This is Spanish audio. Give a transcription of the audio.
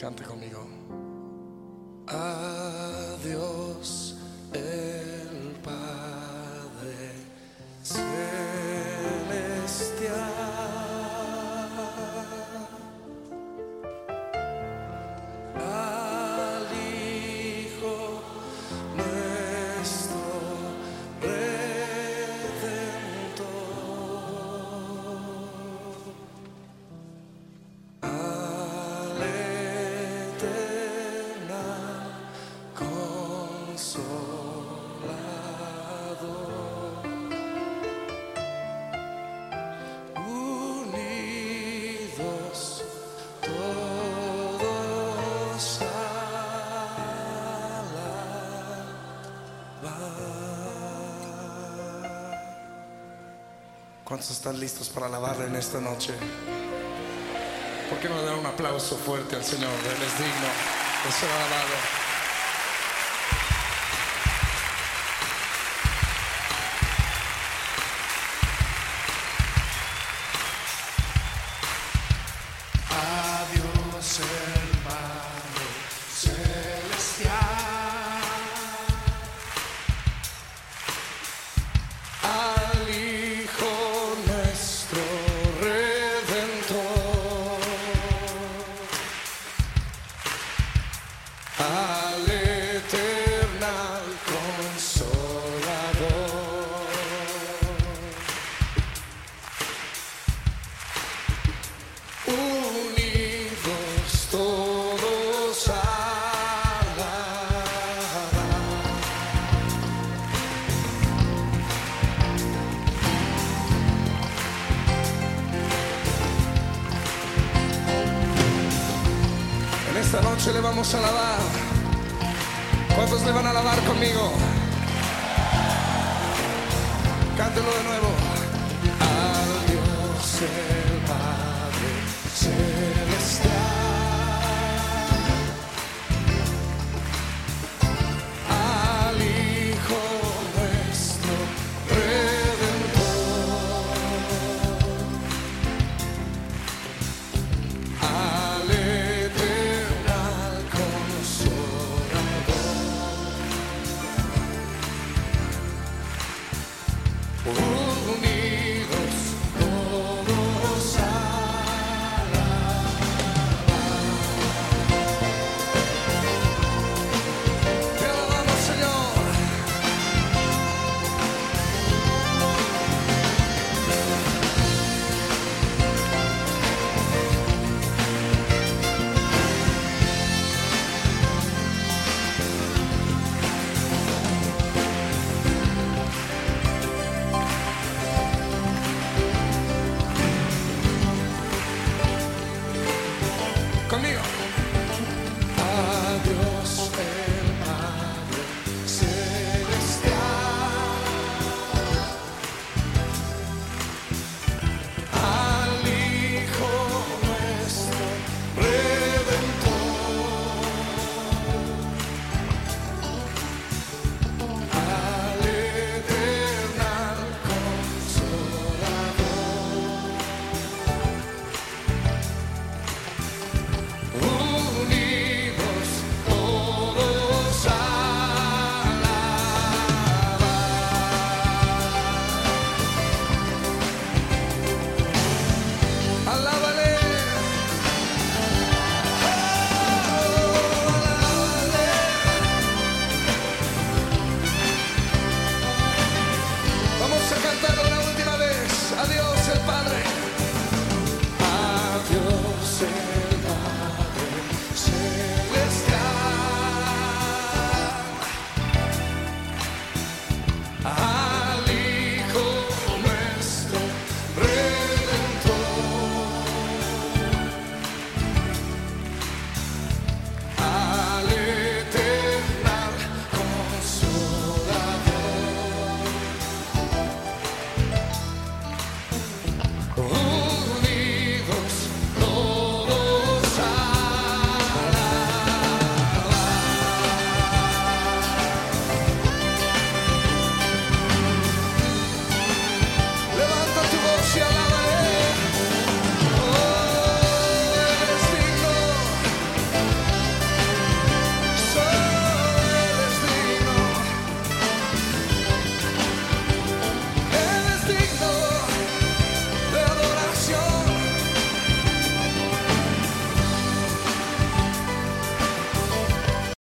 Cante conmigo. Adiós ¿Cuántos están listos para alabarle en esta noche? ¿Por qué no le dan un aplauso fuerte al Señor? Él es digno de ser alabado. Noche le vamos a alabar. ¿Cuántos le van a alabar conmigo? Cántelo de nuevo. Al Dios el Padre